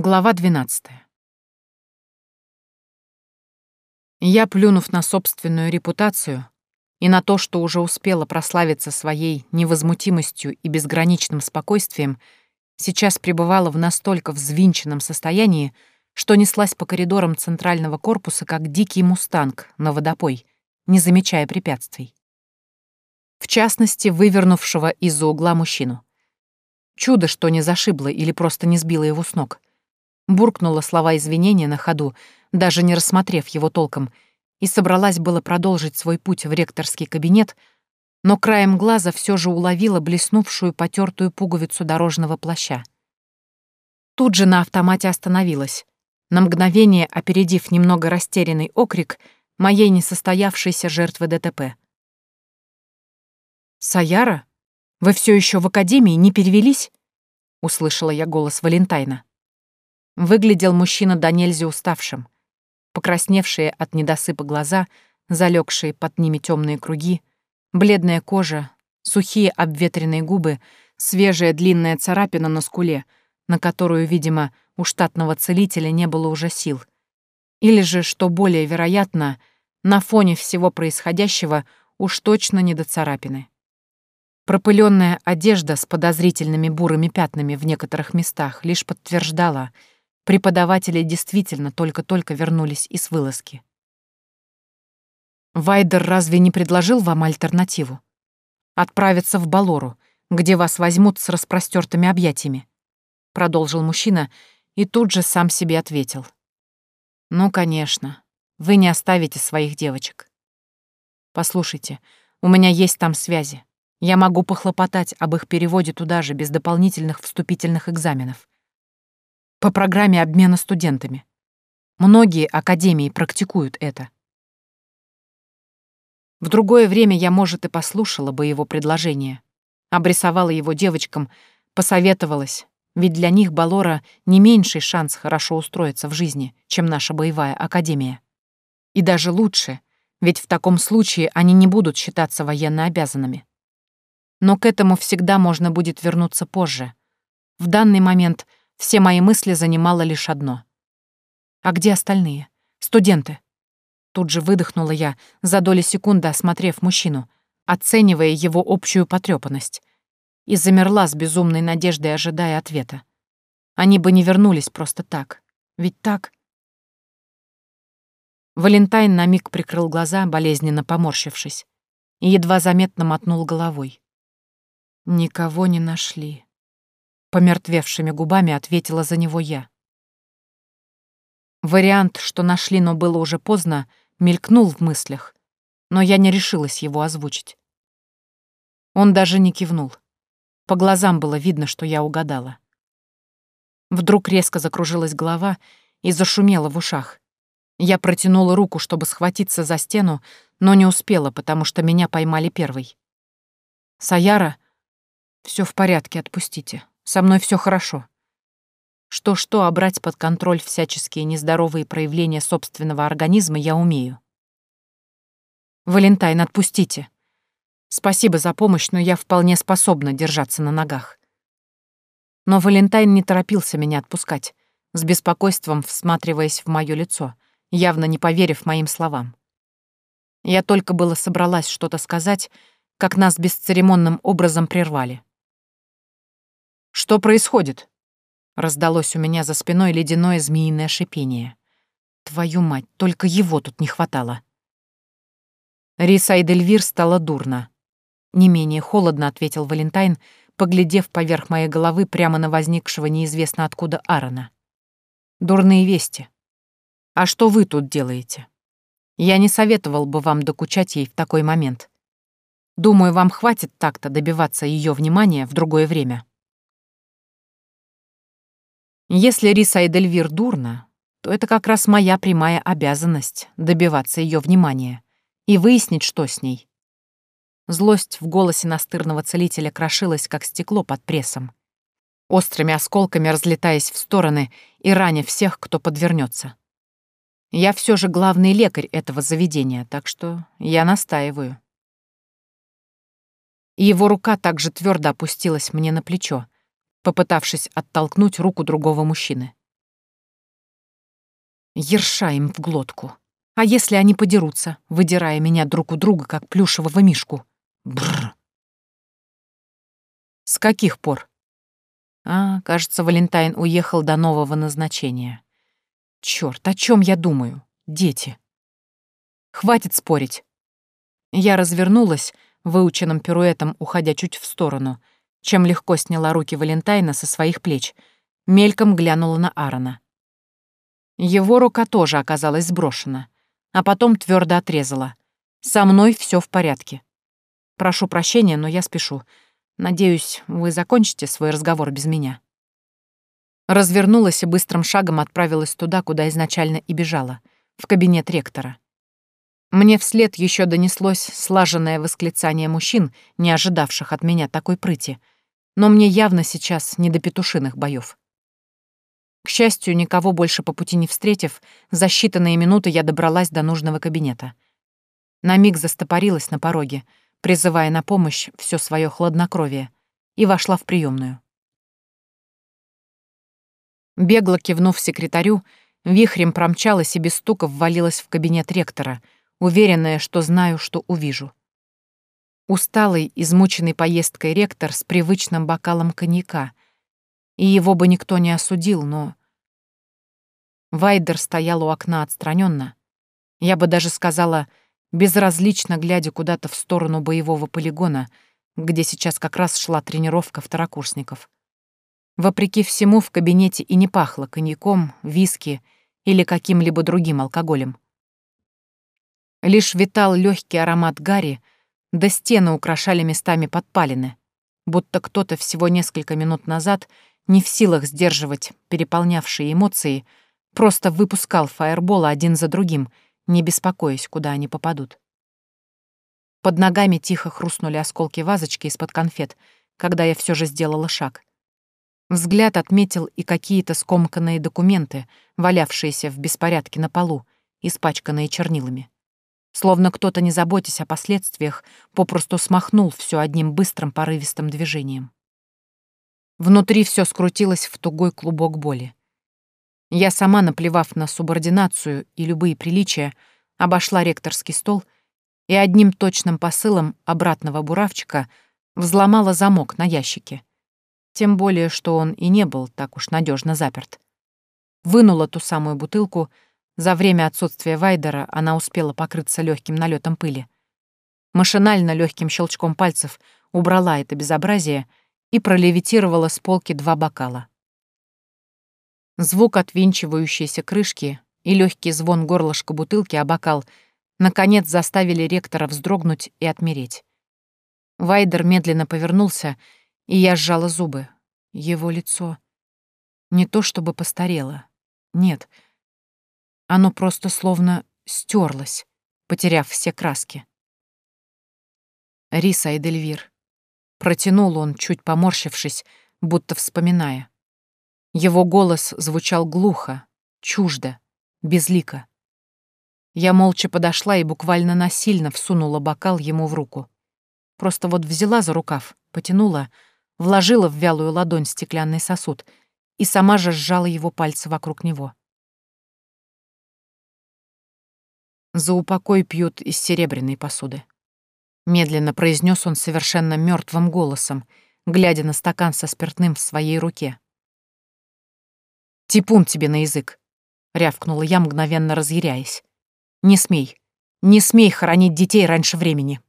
Глава 12. Я, плюнув на собственную репутацию и на то, что уже успела прославиться своей невозмутимостью и безграничным спокойствием, сейчас пребывала в настолько взвинченном состоянии, что неслась по коридорам центрального корпуса, как дикий мустанг на водопой, не замечая препятствий. В частности, вывернувшего из-за угла мужчину. Чудо, что не зашибло или просто не сбило его с ног — буркнула слова извинения на ходу, даже не рассмотрев его толком, и собралась было продолжить свой путь в ректорский кабинет, но краем глаза все же уловила блеснувшую потертую пуговицу дорожного плаща. Тут же на автомате остановилась, на мгновение опередив немного растерянный окрик моей несостоявшейся жертвы ДТП. «Саяра, вы все еще в академии не перевелись?» — услышала я голос Валентайна. Выглядел мужчина до нельзя уставшим. Покрасневшие от недосыпа глаза, залегшие под ними темные круги, бледная кожа, сухие обветренные губы, свежая длинная царапина на скуле, на которую, видимо, у штатного целителя не было уже сил. Или же, что более вероятно, на фоне всего происходящего уж точно не до царапины. Пропыленная одежда с подозрительными бурыми пятнами в некоторых местах лишь подтверждала — Преподаватели действительно только-только вернулись из вылазки. Вайдер разве не предложил вам альтернативу? Отправиться в Балору, где вас возьмут с распростертыми объятиями? Продолжил мужчина и тут же сам себе ответил. Ну, конечно, вы не оставите своих девочек. Послушайте, у меня есть там связи. Я могу похлопотать об их переводе туда же без дополнительных вступительных экзаменов по программе обмена студентами. Многие академии практикуют это. В другое время я, может, и послушала бы его предложение, обрисовала его девочкам, посоветовалась, ведь для них Балора не меньший шанс хорошо устроиться в жизни, чем наша боевая академия. И даже лучше, ведь в таком случае они не будут считаться военно обязанными. Но к этому всегда можно будет вернуться позже. В данный момент — все мои мысли занимало лишь одно. А где остальные? Студенты? Тут же выдохнула я, за доли секунды осмотрев мужчину, оценивая его общую потрепанность, и замерла с безумной надеждой, ожидая ответа. Они бы не вернулись просто так. Ведь так? Валентайн на миг прикрыл глаза, болезненно поморщившись, и едва заметно мотнул головой. Никого не нашли. Помертвевшими губами ответила за него я. Вариант, что нашли, но было уже поздно, мелькнул в мыслях, но я не решилась его озвучить. Он даже не кивнул. По глазам было видно, что я угадала. Вдруг резко закружилась голова и зашумела в ушах. Я протянула руку, чтобы схватиться за стену, но не успела, потому что меня поймали первой. «Саяра, все в порядке, отпустите. Со мной все хорошо. Что-что, а брать под контроль всяческие нездоровые проявления собственного организма я умею. Валентайн, отпустите. Спасибо за помощь, но я вполне способна держаться на ногах. Но Валентайн не торопился меня отпускать, с беспокойством всматриваясь в мое лицо, явно не поверив моим словам. Я только было собралась что-то сказать, как нас бесцеремонным образом прервали. «Что происходит?» Раздалось у меня за спиной ледяное змеиное шипение. Твою мать, только его тут не хватало. Риса Эдельвир стало дурно. Не менее холодно ответил Валентайн, поглядев поверх моей головы прямо на возникшего неизвестно откуда Аарона. Дурные вести. А что вы тут делаете? Я не советовал бы вам докучать ей в такой момент. Думаю, вам хватит так-то добиваться ее внимания в другое время. Если Риса Эдельвир дурна, то это как раз моя прямая обязанность добиваться ее внимания и выяснить, что с ней. Злость в голосе настырного целителя крошилась, как стекло под прессом, острыми осколками разлетаясь в стороны и раня всех, кто подвернется. Я все же главный лекарь этого заведения, так что я настаиваю. его рука также твердо опустилась мне на плечо, попытавшись оттолкнуть руку другого мужчины. Ерша им в глотку. А если они подерутся, выдирая меня друг у друга, как плюшевого мишку? Бррр. С каких пор? А, кажется, Валентайн уехал до нового назначения. Чёрт, о чем я думаю? Дети. Хватит спорить. Я развернулась, выученным пируэтом уходя чуть в сторону, чем легко сняла руки Валентайна со своих плеч, мельком глянула на Аарона. Его рука тоже оказалась сброшена, а потом твердо отрезала. «Со мной все в порядке. Прошу прощения, но я спешу. Надеюсь, вы закончите свой разговор без меня». Развернулась и быстрым шагом отправилась туда, куда изначально и бежала, в кабинет ректора. Мне вслед еще донеслось слаженное восклицание мужчин, не ожидавших от меня такой прыти, но мне явно сейчас не до петушиных боев. К счастью, никого больше по пути не встретив, за считанные минуты я добралась до нужного кабинета. На миг застопорилась на пороге, призывая на помощь все свое хладнокровие, и вошла в приемную. Бегло кивнув секретарю, вихрем промчалась и без стука ввалилась в кабинет ректора — уверенная, что знаю, что увижу. Усталый, измученный поездкой ректор с привычным бокалом коньяка. И его бы никто не осудил, но... Вайдер стоял у окна отстраненно. Я бы даже сказала, безразлично глядя куда-то в сторону боевого полигона, где сейчас как раз шла тренировка второкурсников. Вопреки всему в кабинете и не пахло коньяком, виски или каким-либо другим алкоголем. Лишь витал легкий аромат гари, да стены украшали местами подпалины, будто кто-то всего несколько минут назад, не в силах сдерживать переполнявшие эмоции, просто выпускал фаерболы один за другим, не беспокоясь, куда они попадут. Под ногами тихо хрустнули осколки вазочки из-под конфет, когда я все же сделала шаг. Взгляд отметил и какие-то скомканные документы, валявшиеся в беспорядке на полу, испачканные чернилами. Словно кто-то, не заботясь о последствиях, попросту смахнул все одним быстрым порывистым движением. Внутри все скрутилось в тугой клубок боли. Я сама, наплевав на субординацию и любые приличия, обошла ректорский стол и одним точным посылом обратного буравчика взломала замок на ящике. Тем более, что он и не был так уж надежно заперт. Вынула ту самую бутылку — за время отсутствия Вайдера она успела покрыться легким налетом пыли. Машинально легким щелчком пальцев убрала это безобразие и пролевитировала с полки два бокала. Звук отвинчивающейся крышки и легкий звон горлышка бутылки о бокал наконец заставили ректора вздрогнуть и отмереть. Вайдер медленно повернулся, и я сжала зубы. Его лицо не то чтобы постарело. Нет — оно просто словно стерлось, потеряв все краски. Риса Эдельвир. Протянул он, чуть поморщившись, будто вспоминая. Его голос звучал глухо, чуждо, безлико. Я молча подошла и буквально насильно всунула бокал ему в руку. Просто вот взяла за рукав, потянула, вложила в вялую ладонь стеклянный сосуд и сама же сжала его пальцы вокруг него. За упокой пьют из серебряной посуды. Медленно произнес он совершенно мертвым голосом, глядя на стакан со спиртным в своей руке. «Типун тебе на язык!» — рявкнула я, мгновенно разъяряясь. «Не смей! Не смей хоронить детей раньше времени!»